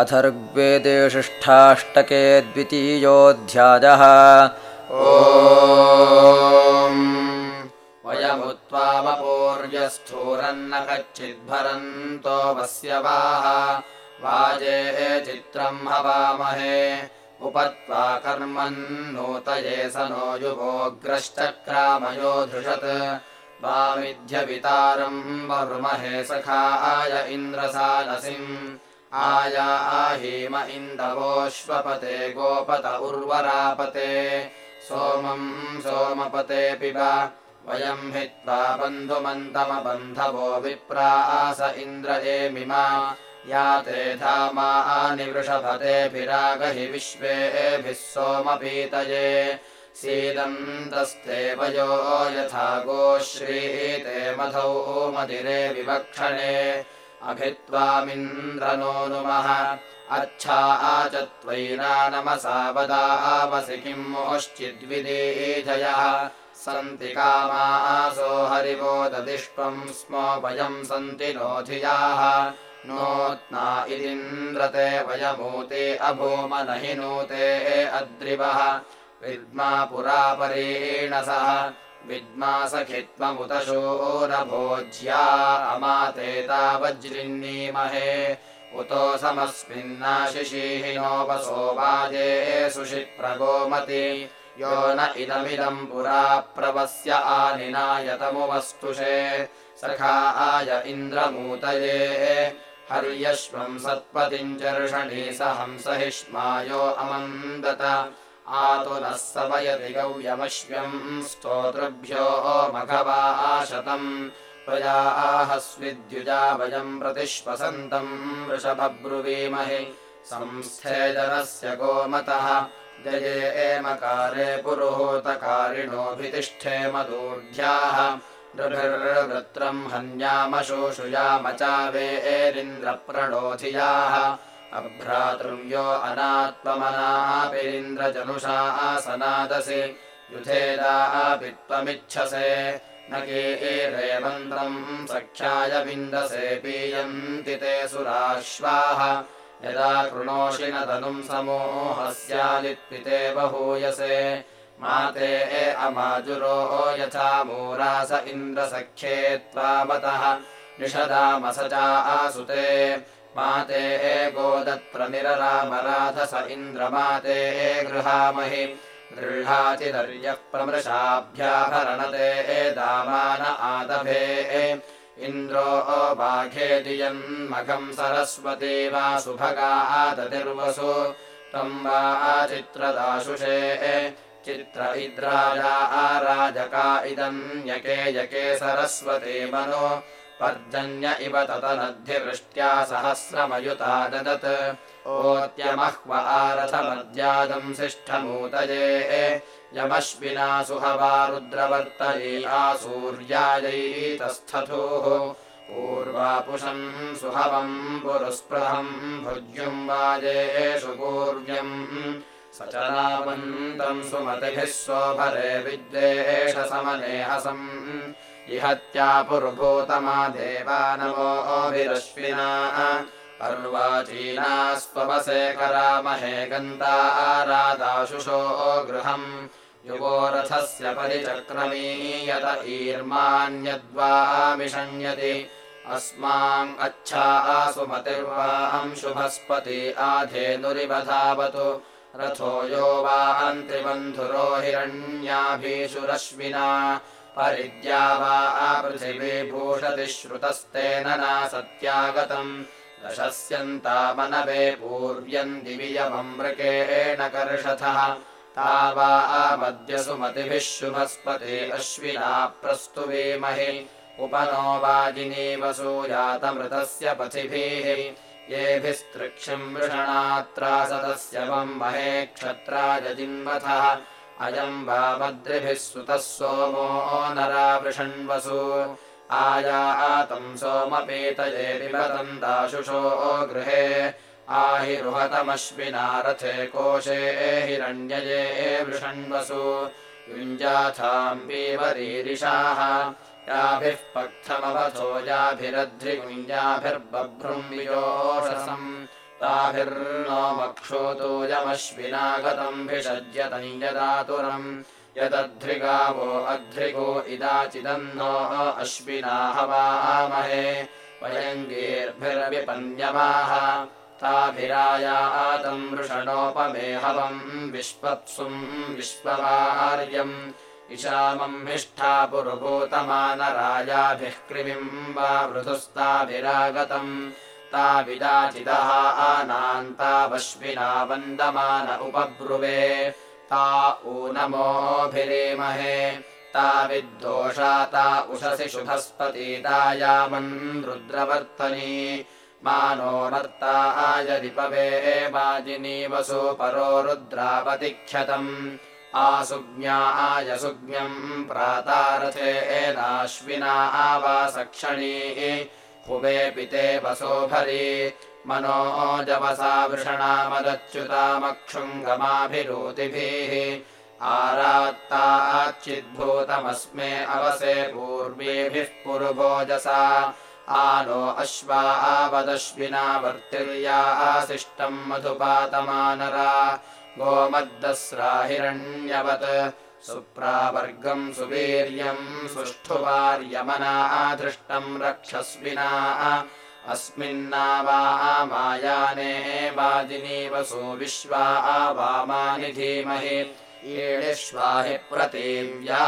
अथर्वेदे षष्ठाष्टके द्वितीयोऽध्यायः। ओ वयमुत्त्वामपूर्यस्थूरन्न कच्चिद्भरन्तो वस्य वाः वाजे चित्रम् हवामहे उपत्वा कर्मन्नूतये स नो युवोऽग्रश्चक्रामयो धृषत् वामिध्यवितारम् वरुमहे सखाय इन्द्रसानसिम् आया आहीम इन्दवोऽश्वपते गोपत उर्वरापते। सोमम् सोमपते पिब वयम् हित्वा बन्धुमन्तमबन्धवो विप्रास इन्द्र एमिमा या ते धामा निवृषभतेभिरागहि विश्वेभिः सोमपीतये। सीदन्तस्ते वयो यथा गोश्रीते मधौ मदिरे विवक्षणे अभित्वामिन्द्रनो नुमः अच्छा च त्वयिना वदामसि किम् मोश्चिद्विदीजयः सन्ति कामासो हरिवोददिष्टम् स्म वयम् सन्ति नोधियाः। नोत्ना इदिन्द्रते वयमूते अभूमनहि नूते अद्रिवः। विद्मा पुरापरेणसः विद्मा सखित्वमुतशोरभोज्या अमाते तावज्रिन्नीमहे उतो समस्मिन्नाशिशीहिनोपसो वाजे सुषिप्रगोमति यो न इदमिदम् पुरा प्रवस्य आनिनायतमुवस्तुषे सखा आय इन्द्रमूतये। हर्यश्वम् सत्पतिम् चर्षणी स हंसहिष्मायो अमन्दत आतु नः सवयति गव्यमश्व्यम् स्तोतृभ्यो मघवाशतम् त्वया आहस्विद्युजा वयम् प्रतिश्वसन्तम् वृषभब्रुवीमहि। संस्थे जनस्य गोमतः। जये एमकारे पुरुहूतकारिणोऽभितिष्ठेम दूर्ध्याः नृभिर्वृत्रम् हन्यामशोषुयामचावे एरिन्द्रप्रणोधियाः अभ्रातृव्यो अनात्ममनापिरिन्द्रजनुषा आसनादसि। युधेदापि त्वमिच्छसे न कीरे मन्त्रम् सख्याय विन्दसे पीयन्ति ते सुराश्वाः। यदा कृणोषि न तनुम् समूहस्यालित्पिते बहूयसे। माते अमाजुरो यथा मूरास इन्द्रसख्ये त्वामतः। निषदामस चा आसुते माते गोदत्प्रनिररामराधस इन्द्रमाते गृहामहि। गृह्णातिदर्यः प्रमृशाभ्याभरणते दामान आदभे। इन्द्रो बाघेदियन्मघम् सरस्वती वा सुभगा आदतिर्वसु। त्वम् वा चित्रदाशुषे। चित्र इद्राजा आराजका इदम् यके यके सरस्वती मनो पर्जन्य इव ततनद्धिवृष्ट्या सहस्रमयुता ददत्। ओत्यमह्व आरथमद्यादम् सिष्ठमूतये। यमश्विना सुहवा रुद्रवर्तये आसूर्यायैतस्थथोः। पूर्वापुषम् सुहवम् पुरुस्पृहम् भुज्युम् वाजेषु पूर्व्यम् स च रामन्तम् सुमतिभिः सोभरे विद्वेष समनेहसम् इहत्या पुरुभूतमा देवानवोभिरश्विना अर्वाचीना स्ववसे करामहे गन्ता आरादाशुषो गृहम्। युवोरथस्य परिचक्रमीयत ईर्मान्यद्वामिषण्यति। अस्माम् अच्छा आसुमतिर्वाम् शुभस्पति आधेनुरिवधावतु रथो यो वा अन्त्रिबन्धुरो हिरण्याभीषुरश्विना परिद्या वा आपृथिवीभूषति श्रुतस्तेन नासत्यागतम्। दशस्यन्तामनवे पूर्व्यम् दिवियममृकेण कर्षथः। ता वा आमद्य सुमतिभिः शुभस्पति अश्विना प्रस्तुवीमहि उपनो वाजिनीवसूयातमृतस्य पथिभिः। येभिस्तृक्षम् वृषणात्रासदस्य वम् महे क्षत्राय अयम् वामद्रिभिः सुतः सोमो नरावृषण्वसु। आया आतम् सोमपीतये पिबदन्ताशुषो गृहे। आहिरुहतमश्विना रथे कोशे हिरण्यये वृषण्वसु। युञ्जाथाम् पीवरीरिषाः। याभिः पक्थमवथो याभिरध्रिगुञ्जाभिर्बभ्रुम् वियोषसम् ताभिर्नो मक्षोतोऽयमश्विनागतम् भिषज्यतम् यदातुरम् यदध्रिगावो अध्रिगो इदाचिदन्नो अश्विना हवामहे वयङ्गीर्भिरविपन्यमाः ताभिरायातम् वृषणोपमेहवम् विश्वत्सुम् विश्ववार्यम्। इशामम् हिष्ठा पुरुभूतमानराजाभिः कृमिम् वा मृदुस्ताभिरागतम् ताविदाचिदः आनान्तावश्विना वन्दमान उपब्रुवे। ता ऊनमोऽभिरेमहे ताविद्दोषा ता उषसि शुभस्पतीतायामन् रुद्रवर्तनी। मानो नर्ता आयरिपवे वाजिनी वसु परो रुद्रावतिख्यतम् आसुज्ञा आयसुज्ञम् प्रातारथे एनाश्विना आवासक्षणी हुवे पिते वसोभरी मनो जवसा वृषणामदच्युतामक्षुङ्गमाभिरूतिभिः आरात्ताच्चिद्भूतमस्मे अवसे पूर्वेभिः पुरुभोजसा। आनो अश्वा आवदश्विना आशिष्टम् मधुपातमानरा। गोमद्दस्राहिरण्यवत् सुप्रावर्गम् सुवीर्यम् सुष्ठुवार्यमना आधृष्टम् रक्षस्विना अस्मिन्ना वा मायाने वाजिनीवसु विश्वा वामानि धीमहि ईडिष्वाहि प्रतीव्या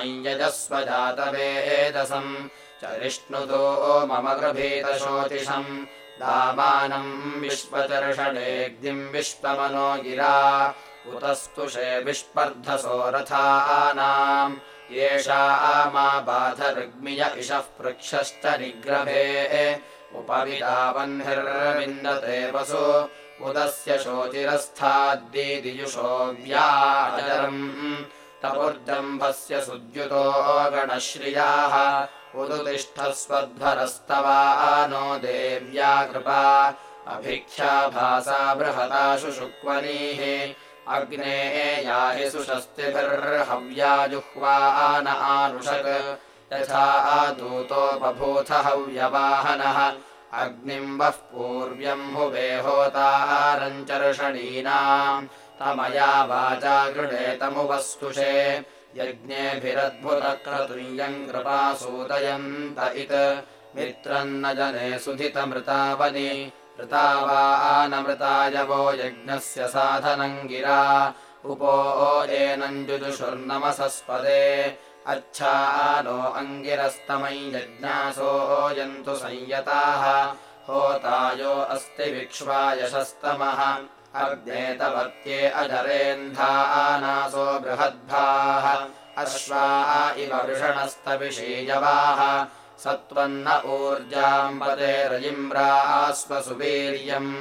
अञ्जस्व जातवेदसम् चरिष्णुतो मम गृभीतशोतिषम् दामानम् विश्वचर्षणेग्दिम् विश्वमनो गिरा। उतस्तुषे विस्पर्धसो रथानाम्। येषा मा बाधरुग्मिय इषः पृक्षश्च निग्रभे उपविदावह्निर्विन्दते वसु। उदस्य शोचिरस्थाद्दिदियुषो व्याचरम् तपुर्जम्भस्य सुद्युतो गणश्रियाः उदुतिष्ठस्वध्वरस्तवा देव्या कृपा। अभिख्याभासा बृहदाशु शुक्वनीः अग्ने याहि सुषस्तिभिर्हव्या जुह्वा न आनुषक्। यथा दूतो बभूथ हव्यवाहनः अग्निम् वः पूर्व्यम् हुवे होतारञ्चर्षणीनाम् तमया वाचा गृणेतमुपस्तुषे यज्ञेभिरद्भुतक्रतुल्यम् कृपासूदयन्त इत। मित्रम् न जने सुधितमृतावनि। मृतावानमृतायवो यज्ञस्य साधनम् गिरा। उपो एनञ्जुजुषुर्नमसस्पदे अच्छा नो अङ्गिरस्तमै यज्ञासो यन्तु संयताः। होतायो अस्ति विक्ष्वा यशस्तमः अग्नेतवर्त्ये अजरेन्धानासो बृहद्भाः। अश्वा इव वृषणस्तविषीयवाः सत्त्वन्न ऊर्जाम् पदे रजिम्रास्वसुवीर्यम्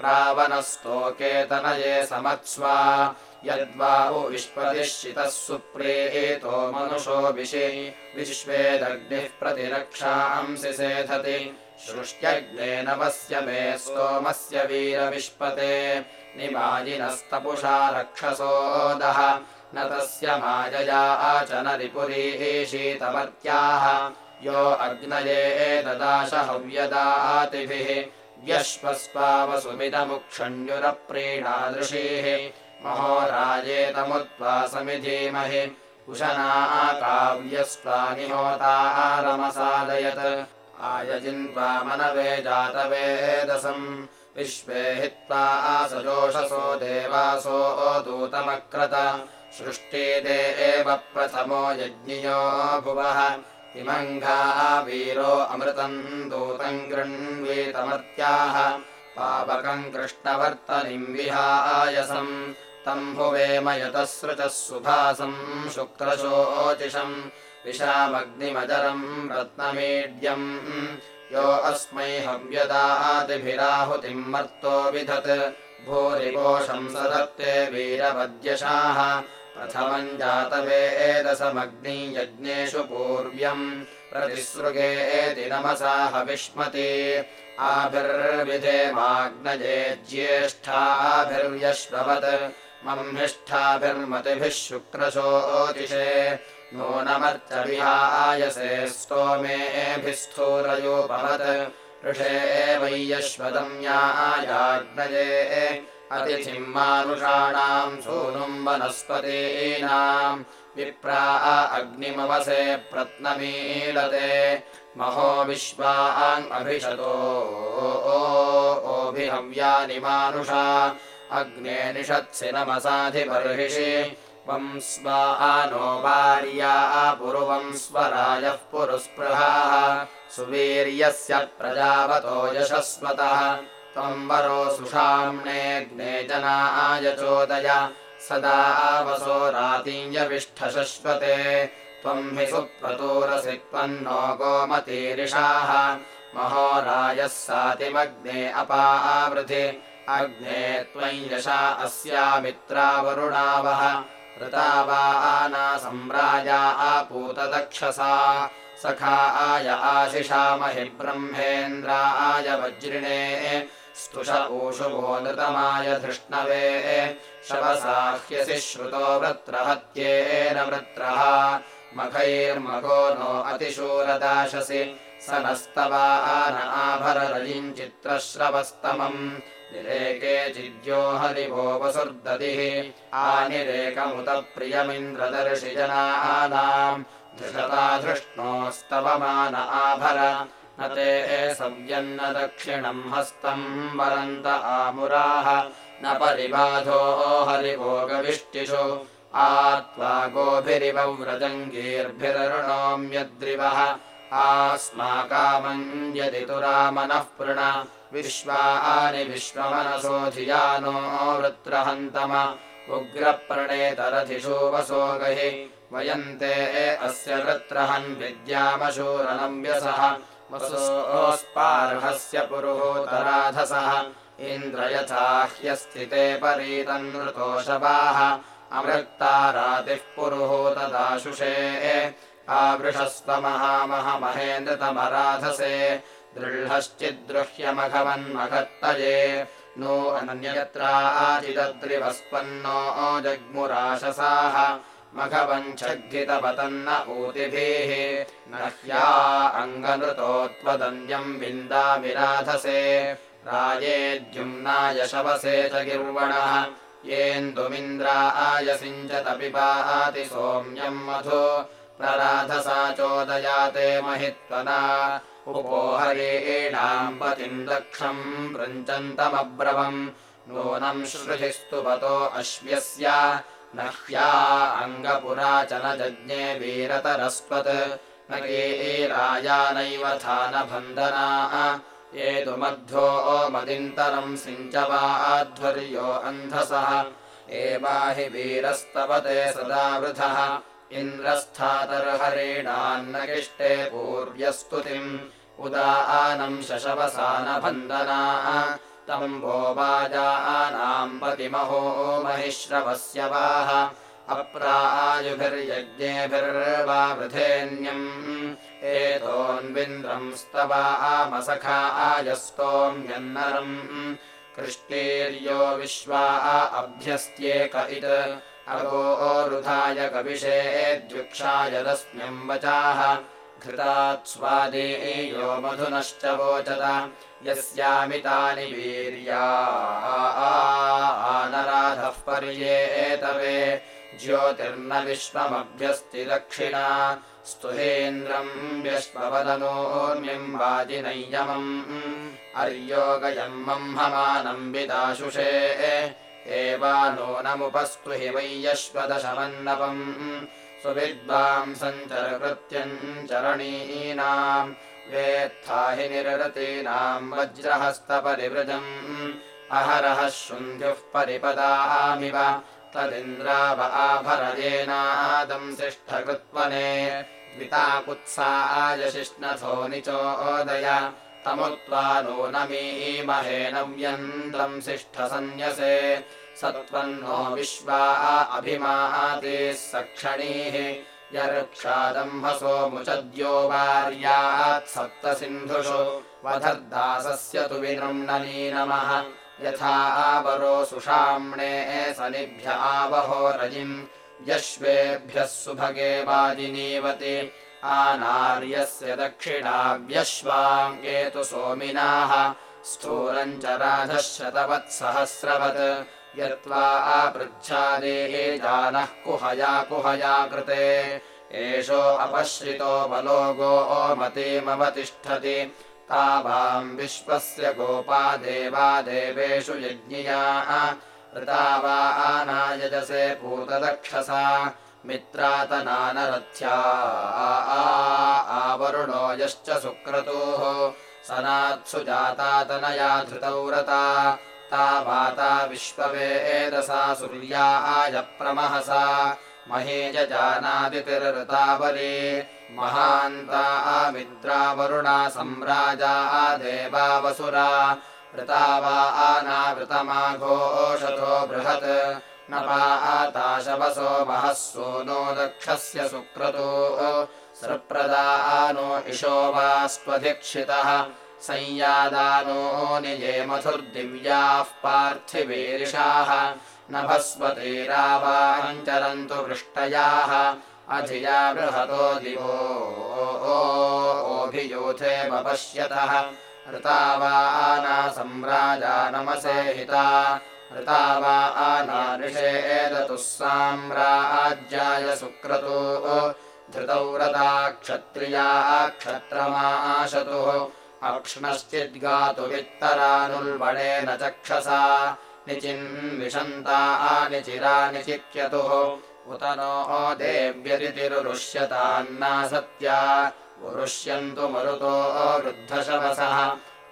प्रावनस्तोकेतनये समत्स्वा। यद्वा विश्वदिश्चितः सुप्रेतो मनुषो विशे विश्वेदग्निः प्रतिरक्षांसि सेधति सृष्ट्यग्नेन वस्य मे सोमस्य वीरविष्पते। निमाजिनस्तपुषा रक्षसोदः। न तस्य मायया आचनरिपुरीशीतमर्त्याः यो अग्नये ददाश हव्यदातिभिः व्यश्वस्वावसुमिदमुक्षण्युरप्रीणादृशीः महोराजेतमुत्वा समिधीमहि। उशना काव्यस्त्वानिहोतारमसादयत् आयजिन्त्वा मनवे जातवेदसम् विश्वे हित्वा आसजोषसो देवासो दूतमक्रत सृष्टिदे एव प्रथमो यज्ञियो भुवः। इमङ्घा वीरो अमृतम् दूतम् गृह्णीतमर्त्याः पावकम् कृष्णवर्तनिम् विहायसम्। तम् भुवेम यतसृचः सुभासम् शुक्रशोचिषम् विशामग्निमजरम् रत्नमीड्यम्। यो अस्मै हव्यदादिभिराहुतिम् मर्तो विधत्। भूरिपोषम् सदत्ते वीरवद्यशाः। प्रथमम् जातवेदसमग्नि यज्ञेषु पूर्व्यम् प्रतिसृगेति नमसा हविष्मति। आभिर्विधेमाग्नये ज्येष्ठाभिर्यश्ववत् मम्हिष्ठाभिर्मतिभिः शुक्रशोतिषे नूनमर्चविहायसे स्तोमेऽभिस्थूरयोपवत् ऋषे वैयश्वदम्यायाग्नये अतिथिम् मानुषाणाम् सूनुम् वनस्पतीनाम् विप्रा अग्निमवसे प्रत्नमीलते। महो विश्वाङ्भिषतो ओभिहव्यानि मानुषा। अग्ने निषत्सि नमसाधिबर्हिषि वं स्वा नो वार्या पुरुवं स्वरायः पुरुस्पृहाः। सुवीर्यस्य प्रजावतो यशस्वतः। त्वम् वरो सुषाम्णेऽग्ने जनायचोदय सदा वसो रातीयविष्ठशश्वते त्वम् हि सुप्रतोरसि त्वन्नो गोमतीरिषाः। महो रायः सातिमग्ने अपावृधि अग्ने त्वयि यशा अस्यामित्रावरुणावः ऋतावाना सम्राजा आपूतदक्षसा। सखा आय आशिषामहि ब्रह्मेन्द्राय वज्रिणे। स्तुष ऊषुवो नृतमाय धृष्णवे। शवसाह्यसि श्रुतो वृत्रहत्येन वृत्रः। मखैर्मघो नो अतिशूरदाशसि। स नस्तवा न आभररजिम् चित्रश्रवस्तमम् निरेके चिद्यो हरिभो वसुर्दधिः। आनिरेकमुत प्रियमिन्द्रदर्शिजनानाम् धृषता धृष्णोस्तवमान आभर। न ते सव्यन्न दक्षिणम् हस्तम् वरन्त आमुराः। न परिबाधो हरिभोगविष्टिषु आत्वा गोभिरिव व्रजङ्गीर्भिररुणोम्यद्रिवः आस्माकामम् यदि तु रामनः पृण। विश्वानि विश्वमनसो धियानो वृत्रहन्तम। उग्रप्रणेतरधिषो वसो गहि। वयन्ते अस्य वृत्रहन् विद्यामशूरनम् वसोऽस्पार्हस्य पुरुहोतराधसः। इन्द्र यथा ह्यस्थिते परीतन्नृतोषवाः अमृक्तारातिः पुरुहोतदाशुषे आवृषस्व महामहमहेन्द्रतमराधसे दृढश्चिद्रुह्यमघवन्मघत्तये नो अन्यत्राचिदद्रिवस्पन्नो जग्मुराशसाः मघवञ्छग्धितपतन्न ऊतिभिः। न ह्या अङ्गनृतो त्वदन्यम् विन्दाविराधसे रायेद्युम्नाय शवसे च गिर्वणः। येन्दुमिन्द्राय सिञ्चतपिपाति सोम्यम् मधु प्रराधसा चोदयाते महित्वना। उपोहरेणाम् पतिम् दक्षम् वृञ्चन्तमब्रवम् नूनम् श्रुतिस्तुपतो अश्व्यस्य। न ह्या अङ्गपुरा च न जज्ञे वीरतरस्त्वत् न केरायानैव थानबन्धना ये तु मध्वो मदिन्तरम् सिञ्चवाध्वर्यो अन्धसः। एवाहि वीरस्तवते सदा वृथः इन्द्रस्थातर्हरेणान्नकिष्टे पूर्व्यस्तुतिम्। उदानम् शशवसानभन्दना। तम् वो वाजानाम् पतिमहो महिश्रवस्य वाह। अप्रायुभिर्यज्ञेभिर्वा वृथेन्यम् एतोऽन्विन्द्रम् स्तवामसखा आयस्तोम्यन्नरम् कृष्टीर्यो विश्वा अभ्यस्त्येक इत् अगोरुधाय कविषेद्युक्षाय रश्म्यम् वचाः घृतात् स्वादेयो मधुनश्च वोचत। यस्यामितानि वीर्या। आनराधः पर्येतवे। ज्योतिर्न विश्वमभ्यस्ति दक्षिणा स्तुहेन्द्रम् व्यश्ववदनोर्म्यम् वाजिनय्यमम् अर्योगयम् मह्यमानम् विदाशुषे एवानो नमुपस्तु हि वै यश्वदशमन्नपम् सुविद्वाम् सञ्चरकृत्यम् चरणीनाम्। वेत्था हि निरतीनाम् वज्रहस्तपरिवृजम्। अहरः शुन्ध्युः परिपदामिव। तदिन्द्राव आभरदेनादंसिष्ठकृत्वने द्विताकुत्साय शिष्णथो निचोदय तमुत्वा नूनमीमहे नव्यन्तम् सिष्ठसन्न्यसे। सत्त्वन्नो विश्वा अभिमातीः सक्षणीः। यर्क्षादम्भसो मुचद्यो वार्यात् सप्तसिन्धुषु। वधर्दासस्य तु विनृम्णनी नमः। यथा आवरो सुषाम्णे सनिभ्य आवहो रजिम्। यश्वेभ्यः सुभगे वाजिनीवति आनार्यस्य दक्षिणाव्यश्वाङ्केतु सोमिनाः स्थूलम् च राधः शतवत्सहस्रवत् यत्त्वा आपृच्छादेः जानः कुहया कुहया कृते। एषो अपश्रितो बलो गो मतीमवतिष्ठति। तावाम् विश्वस्य गोपा देवा देवेषु यज्ञियाः। ऋता वा आनायजसे पूतदक्षसा मित्रातनानरथ्या। आवरुणो यश्च सुक्रतोः सनात्सु जातातनया धृतौ रता ता वाता विश्ववेदसा सूर्या आयप्रमहसा महीजजानादितिरृतावली महान्ता आमिद्रावरुणा सम्राजा देवावसुरा ऋता वा आनावृतमाघोषतो बृहत् न वा आताशवसो महः सोनो दक्षस्य सुक्रतो। सृप्रदा नो इशो वा स्वधिक्षितः संयादानो निये मधुर्दिव्याः पार्थिवीरिषाः। नभस्वतीरावाञ्चरन्तु वृष्टयाः। अधिया बृहतो दिवो ओभियूथे वपश्यतः। ऋता वा आना सम्राजा नमसे हिता ऋता आना ऋषेदतुः साम्राज्याय सुक्रतो। धृतौ रता क्षत्रियाः क्षत्रमाशतुः। अक्ष्णश्चिद्गातुवित्तरानुल्बणेन चक्षसा। निचिन्विषन्ता निचिरानि चित्यतुः उत नो देव्यतिरुष्यतान्नासत्या उरुष्यन्तु मरुतो वृद्धशवसः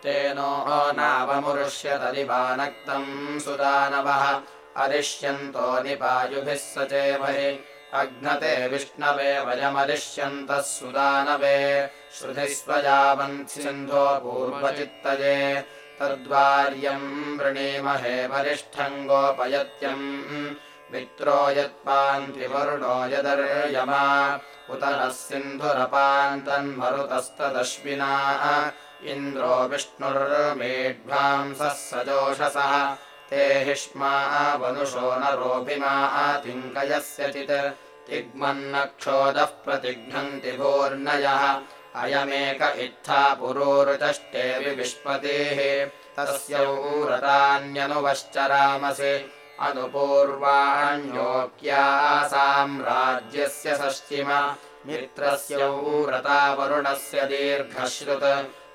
तेनो नावमुरुष्यतदिवानक्तम् सुदानवः। अरिष्यन्तो निपायुभिः सचेमहि अघ्नते विष्णवे वयमरिष्यन्तः सुदानवे। श्रुतिस्वजावन्सिन्धो पूर्वचित्तये। तद्वार्यम् वृणीमहे वरिष्ठम् गोपयत्यम्। मित्रो यत्पान्त्रिवरुणो यदर्यमा। उत नः सिन्धुरपान्तन्मरुतस्तदश्विना इन्द्रो विष्णुर्मेढ्वांसः सजोषसः। ते हिष्मा वनुषो नरोऽभिमा तिङ्कयस्यचित् तिग्मन्नक्षोदः प्रतिघ्नन्ति भूर्नयः। अयमेक इत्था पुरोरुचष्टे विष्पतेः तस्य ऊरतान्यनुवश्चरामसि। अनुपूर्वाण्योक्या साम्राज्यस्य षष्टिम मित्रस्य ऊरतावरुणस्य दीर्घश्रुत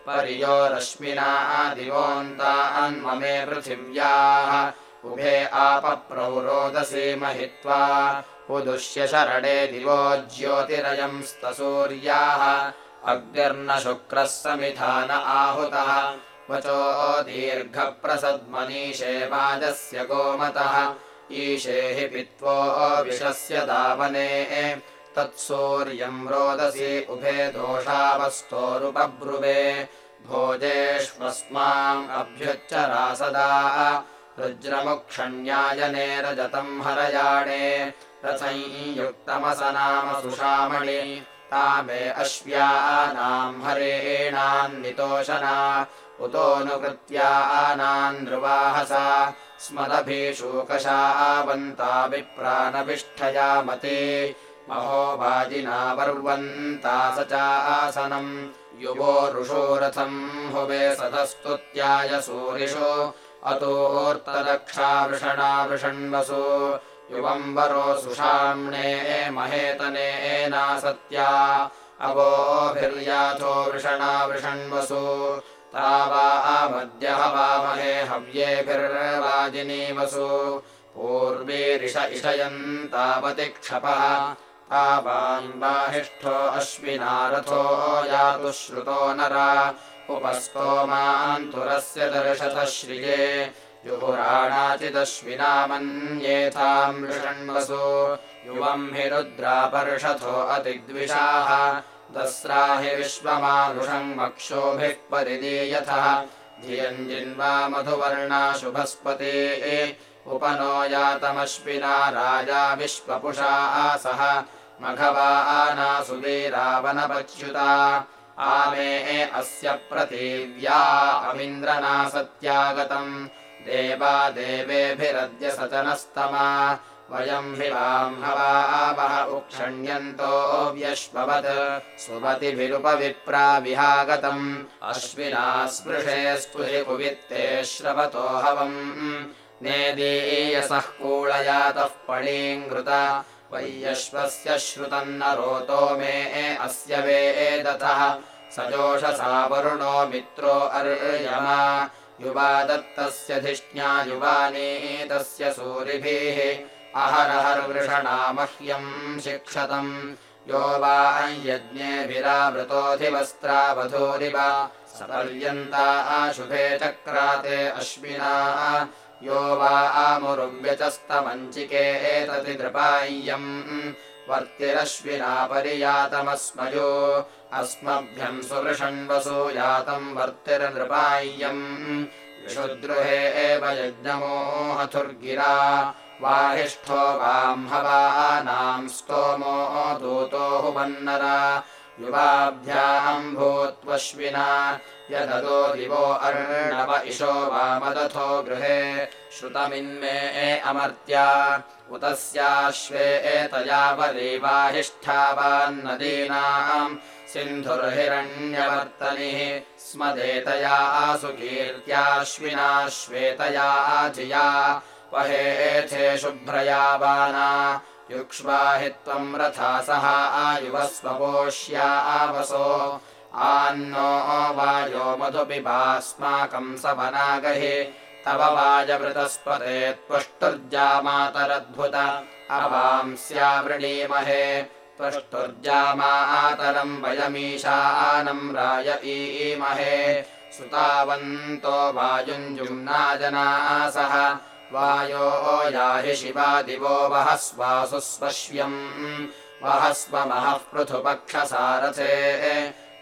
परियो रश्मिना दिवोऽन्तान्ममे पृथिव्याः। उभे आपप्रौरोदसी महित्वा उदुष्य शरणे दिवो ज्योतिरयंस्तसूर्याः। अग्निर्न शुक्रः समिधान आहुतः। वचो दीर्घप्रसद्मनीशे वाजस्य गोमतः। ईशे हि पित्वो विशस्य दावने तत्सूर्यम् रोदसी उभे दोषावस्तोरुपब्रुवे भोजेष्वस्माम् अभ्युच्चरा सदा। रुज्रमुक्षण्यायने रजतम् हरयाणे। रथञयुक्तमसनाम सुषामणि। तामे अश्व्यानाम् हरेणान्नितोषना उतोऽनुकृत्यानान्द्रुवाहसा स्मदभिषूकशावन्ताभिप्राणभिष्ठया मते महोवाजिना वर्वन्ता स चासनम् युवो रुषोरथम् हुवे सतस्तुत्याय सूरिषो। अतोऽर्तदक्षावृषणावृषण्वसु युवम् वरो सुषाम्णे महेतनेनासत्या अवोभिर्याथो वृषणावृषण्वसु तावा आमद्य हवामहे हव्येभिर्वाजिनीवसु। पूर्वीरिष इषयन्तावति क्षपः तावान् बाहिष्ठो अश्विनारथो यातु श्रुतो नरा। उपस्तोमान्तुरस्य दर्शतः श्रिये। युहुराणाचिदश्विना मन्येथाम् वृषण्वसु युवम् हि रुद्रापर्षथो अतिद्विषाः। दस्रा हि विश्वमानुषम् वक्षोभिः परिदीयथः धियम् जिन्वा मधुवर्णा शुभस्पते। उपनो यातमश्विना राजा विश्वपुषा आसः मघवा आनासुवीरावनपच्युता आमे अस्य प्रतीव्या अमिन्द्रना सत्यागतम् देवा हवावह उक्षण्यन्तो व्यश्ववत्। सुमतिभिरुपविप्राविहागतम् अश्विना स्पृशे स्पृशि कुवित्ते श्रवतो हवम्। नेदीयसः कूळयातः पणीङ्कृत वैयश्वस्य श्रुतम् न रोतो मे अस्य वेदतः सजोषसा वरुणो मित्रो अर्यमा। युवा दत्तस्य धिष्ण्या युवानीतस्य सूरिभिः। अहरहर्वृषणा मह्यम् शिक्षतम्। यो वा यज्ञेभिरावृतोऽधिवस्त्रावधूरिव सपर्यन्ता शुभे चक्राते अश्विना यो वा आमुरुव्यचस्तमञ्चिके एतति नृपाय्यम्। वर्तिरश्विना परियातमस्मयो अस्मभ्यम् सुवृषण्वसु यातम् वर्तिर्नृपाय्यम्। विशुद्रुहे एव यज्ञमोहथुर्गिरा। वाहिष्ठो वाम्हवानाम् स्तोमो दूतो हुवन्नरा युवाभ्याम् भूत्वश्विना यदतो दिवो अर्णव इशो वामदथो गृहे श्रुतमिन्मे अमर्त्या। उतस्याश्वे एतया वरीवाहिष्ठावान्नदीनाम्। सिन्धुर्हिरण्यवर्तनिः स्मदेतया सुकीर्त्याश्विना श्वेतया धिया वहेथे शुभ्रया बाना युक्ष्वाहि त्वम् रथा सह आवसो। आन्नो वायो मधुपिबास्माकम् सवनागहि। तव वाजवृतस्पते त्वष्टुर्जामातरद्भुत। अवांस्यावृणीमहे त्वष्टुर्जामातरम् वयमीशानम् राय ईमहे सुतावन्तो वायुञ्जुम्ना जनासः वायो याहि शिवादिवो वहस्वासु स्वश्व्यम् वहस्वमहः पृथुपक्षसारथे।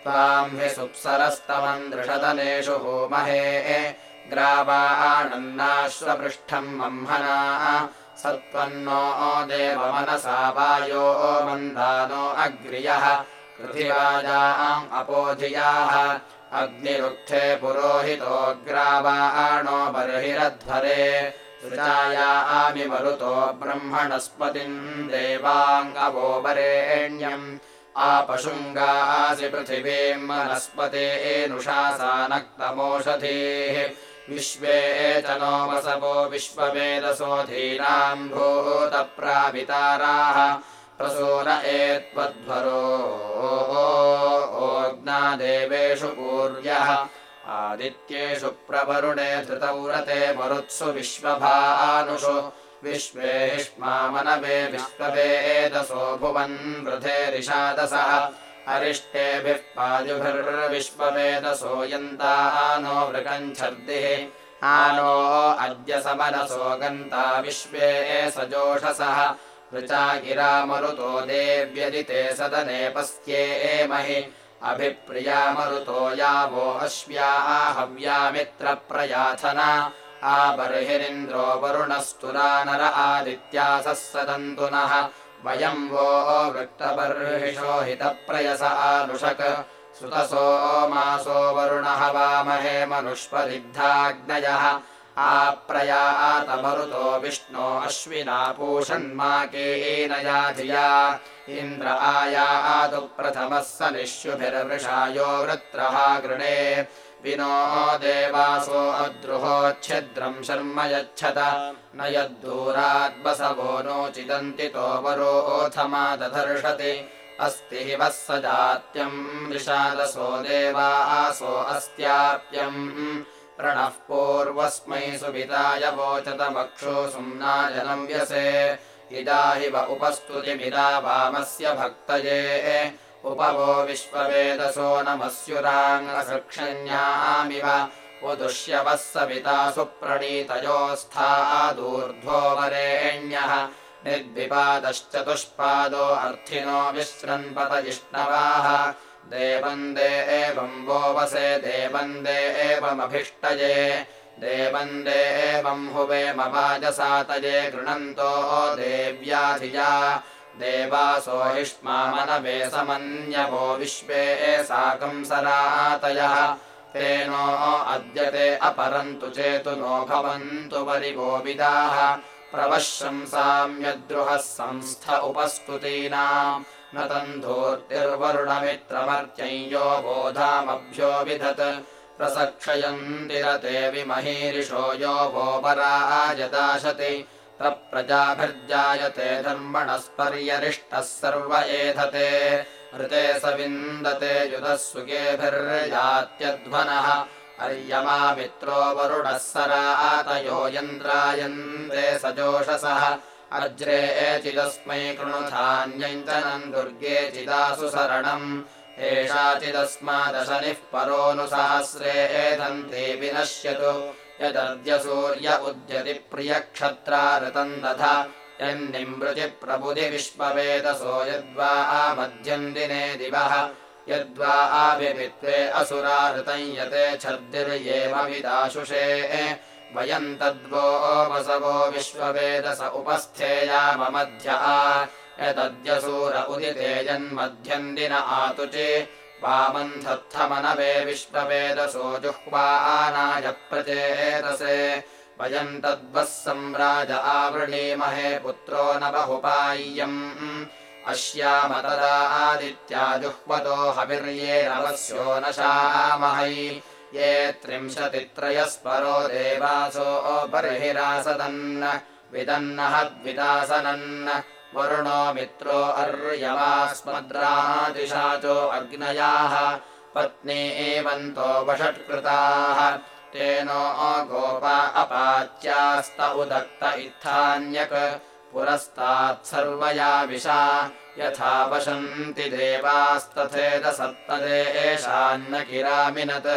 त्वाम् हि सुप्सरस्तमम् दृषदनेषु होमहे ग्रावाणन्नाश्वपृष्ठम् मह्मना सत्त्वन्नो देवमनसा वायो मन्दानो अग्र्यः। पृथिवाजाम् अपोधियाः। अग्निरुक्थे पुरोहितो ग्रावाणो बर्हिरध्वरे सृजायामि मरुतो ब्रह्मणस्पतिम् देवाङ्गवोपरेण्यम् आपशुङ्गासि पृथिवीम् वनस्पते एनुषासानक्तमोषधीः विश्वे च नो वसवो विश्ववेदसोऽधीनाम् भूतप्राविताराः प्रसून एत्वध्वरो ओग्नादेवेषु पूर्यः आदित्येषु प्रवरुणे धृतौरते मरुत्सु विश्वभानुषु। विश्वेष्मामनवे विश्ववेदसो भुवन् वृधे रिषादसः अरिष्टेभिः पायुभिर्विश्ववेदसो यन्तानो वृकञ्छर्दिः आनो अद्य समनसो गन्ता विश्वे सजोषसः। ऋचा गिरा मरुतो देव्यदिते सदने पस्ये एमहि अभिप्रिया मरुतो यावो अश्व्या आहव्यामित्रप्रयाथना आबर्हिरिन्द्रो वरुणस्तुरा नर आदित्यासः सदन्तु नः। वयम् वो वृत्तबर्हिषो हितप्रयस आनुषक्। सुतसो मासो वरुणः वामहे मनुष्पदिग्धाग्नयः आप्रयातमरुतो विष्णो अश्विना पूषन्माकेनया धिया इन्द्र आयातु प्रथमः स निःशुभिर्वृषायो वृत्रः गृणे। विनो देवासो अद्रुहोच्छिद्रम् शर्म यच्छत। न यद्दूराद्वसवो नोचिदन्तितो वरोऽथमादधर्षति अस्ति हि वः स जात्यम् विषादसो देवासो अस्त्याप्यम् प्रणः पूर्वस्मै सुविताय वोचतमक्षुसुम्नाजनम् व्यसे इदा हि व उपस्तुतिमिदा वामस्य भक्तये। उपवो विश्ववेदसो नमस्युराङ्गसृक्षण्यामिव उदुष्यवः सविता सुप्रणीतयोस्थादूर्ध्वो वरेण्यः। निर्विपादश्चतुष्पादो अर्थिनो विश्रन्पत इष्णवाः देवन्दे एवम् वो वसे देवन्दे एवमभिष्टये। देवन्दे एवम् हुवे मवाजसातये गृणन्तो देव्याधिया देवासो हिष्मामनवे समन्यवो विश्वे साकम् सरातयः। तेनो अद्यते अपरन्तु चेतु नो भवन्तु परिगोविदाः प्रवशंसाम्यद्रुहः संस्थ उपस्तुतीनाम् न तन्धूर्तिर्वरुणमित्रमर्त्यञ्यो बोधामभ्यो विधत् प्रसक्षयन्तिरते विमहीरिषो यो वो पराजदाशति तप्रजाभिर्जायते धर्मणस्पर्यरिष्टः सर्व एधते। ऋते स विन्दते युधः सुगेभिर्यात्यध्वनः अर्यमा मित्रो वरुणः सरातयो यन्द्रायन्ते सजोषसः अज्रे एचिदस्मै कृणुधान्यञ्जनम् दुर्गे चिदासु शरणम् एषाचिदस्मादशनिः परोऽनुसहस्रे एधन्ते विनश्यतु। यदद्य सूर्य उद्यति प्रियक्षत्रा ऋतम् दधा। यन्निमृति प्रबुधि विश्ववेदसो यद्वा आमध्यम् दिने दिवः। यद्वा आवित्वे असुरा ऋतम् यते छर्दिर्येव विदाशुषे वयम् तद्वो वसवो विश्ववेदस उपस्थेयाममध्य आ। यदद्यसूर उदिते यन्मध्यम् दिन आतुचे। वामन्धत्थमनवे विश्ववेदसो जुह्वानाय प्रचेतसे। वयम् तद्वः सम्राज आवृणीमहे पुत्रो न बहुपाय्यम्। अश्यामतदा आदित्या जुह्वतो हविर्येरवस्यो न शामहै ये त्रिंशतित्रयस्परो देवासो बर्हिरासदन् विदन्नहद्विदासनन् वरुणो मित्रो अर्यवास्मद्रादिशाचो अग्नयाः पत्नी एवन्तो वषट्कृताः तेनो गोपा अपाच्यास्त उदक्त इत्थान्यक् पुरस्तात्सर्वया विशा यथा वशन्ति देवास्तथेदसप्तदे एषान्न किरामिनत्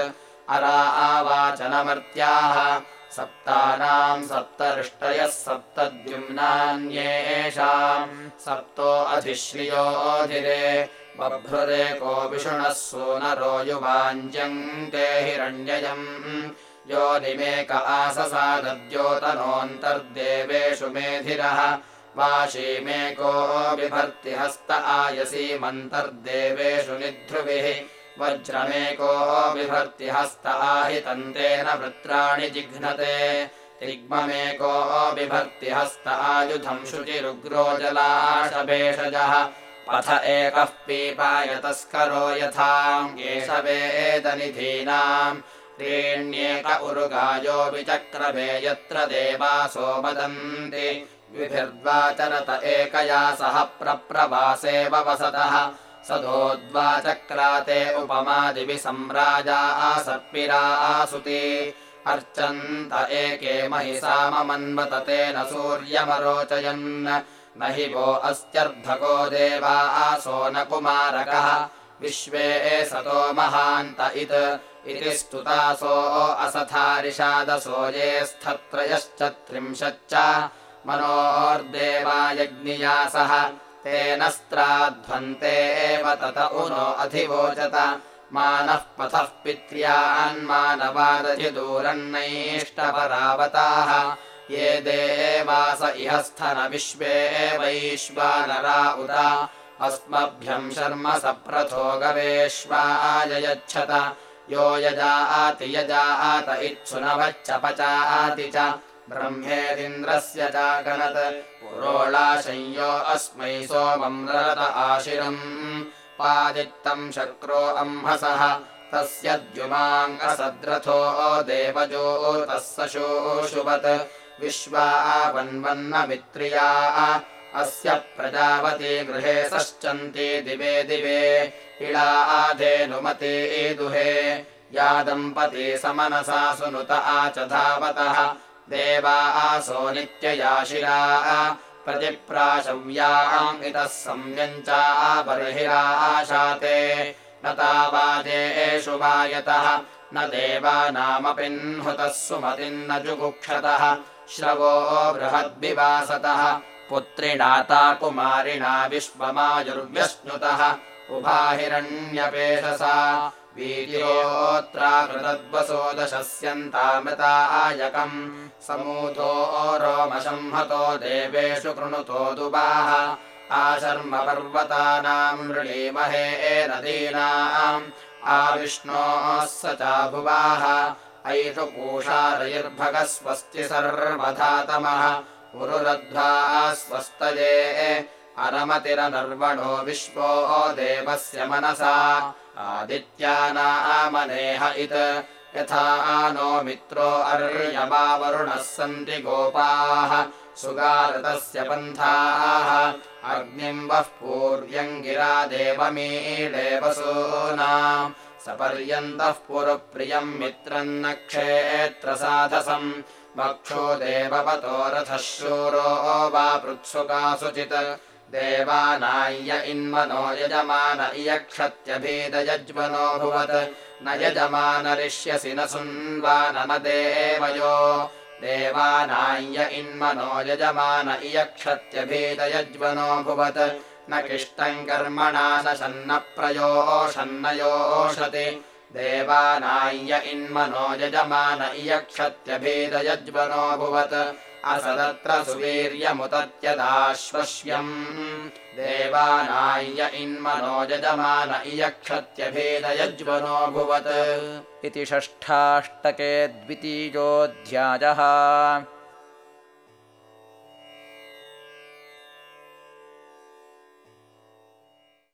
अरा आवाचनमर्त्याः। सप्तानाम् सप्तरिष्टयः सप्तद्युम्नान्येषाम्। सप्तो अधिश्रियोऽधिरे बभ्रुरेको विषुणः सूनरो युवाञ्जङ्के हिरण्ययम्। यो निमेक आससादद्योतनोऽन्तर्देवेषु मेधिरः वाशीमेको बिभर्ति हस्त आयसीमन्तर्देवेषु निध्रुविः वज्रमेको बिभर्ति हस्त आहितन्तेन वृत्राणि जिघ्नते। तिग्ममेको बिभर्ति हस्त आयुधम् शुचिरुग्रो जलाशभेषजः। पथ एकः पीपायतस्करो यथा एष वेदनिधीनाम् त्रीण्येक उरुगायो विचक्रमे यत्र देवासो वदन्ति द्विभिर्द्वाचरत एकया सह प्रप्रवासेव वसतः सदोद्वाचक्राते उपमादिवि सम्राजा आसर्पिरा आसुति। अर्चन्त एके महिषाममन्वत तेन सूर्यमरोचयन्। न हि वो अस्त्यर्धको देवा आसो न कुमारकः। विश्वे सतो महान्त इत्। इति स्तुतासो असथारिषादसो ये स्थत्रयश्च त्रिंशच्च मनोर्देवायज्ञिया सह तेन स्त्राध्वन्ते एव तत उनो अधिवोचत। मानः पथः पित्र्यान्मानवादधिदूरन्नैष्टपरावताः ये देवास इहस्थन विश्वे वैश्वानरा उदा अस्मभ्यम् शर्म सप्रथो गवेश्वायच्छत यो यजाति यजात पचाति च। ब्रह्मेदिन्द्रस्य चाकनत् पुरोळाशंयो अस्मै सोमम् रत आशिरम्। पादित्तम् शक्रो अह्मसः तस्य द्युमाङ्गसद्रथो देवजो तस्य शोषुवत्। विश्वावन्वन्नमित्रिया अस्य प्रजावती गृहे सश्चन्ति दिवे दिवे। इळा आधेनुमते दुहे या दम्पती समनसा सुनुत आच धावतः देवा आसो नित्ययाशिरा प्रतिप्राशव्याम् इतः बर्हिरा आशाते न तावादेषु वायतः न देवानामपिन्हुतः सुमतिन्न जुगुक्षतः। श्रवो बृहद्विवासतः पुत्रिणाता कुमारिणा विश्वमायुर्व्यश्नुतः उभाहिरण्यपेशसा वीर्योऽत्राकृतद्वसो दशस्यन्तामृता आयकम् समूतो रोमसंहतो देवेषु कृणुतो दुबाः आशर्म पर्वतानाम् वृणीमहे नदीनाम् आविष्णोः स चाभुवाः ऐषु पूषारैर्भगस्वस्ति सर्वधातमः उरुरध्वा स्वस्तये अरमतिरनर्वणो विश्वो देवस्य मनसा आदित्यानामनेह इत। यथा नो मित्रो अर्यमावरुणः सन्ति गोपाः। सुगारतस्य पन्थाः अग्निम् वः पूर्व्यम् गिरा देवमीडेवसूनाम् सपर्यन्तः पुरप्रियम् मित्रम् न क्षेत्रसाधसम् वक्षो देववतो रथः शूरो वा पृत्सुकासुचित् देवानाय्य इन्मनो यजमान इयक्षत्यभेदयज्मनोऽभुवत् न यजमानरिष्यसि न सुन्वानन देवयो देवानाय्य इन्मनो यजमान इयक्षत्यभेदयज्मनोऽभुवत् न किष्टम् कर्मणा न शन्नप्रयोषन्नयोषति देवानाय्य इन्मनो यजमान इयक्षत्यभेदयज्वनोऽभुवत् असदत्र सुवीर्यमुदत्यदाश्वस्यम् देवानाय्य इन्मनो यजमान इयक्षत्यभेदयज्वनोऽभुवत्। इति षष्ठाष्टके द्वितीयोऽध्यायः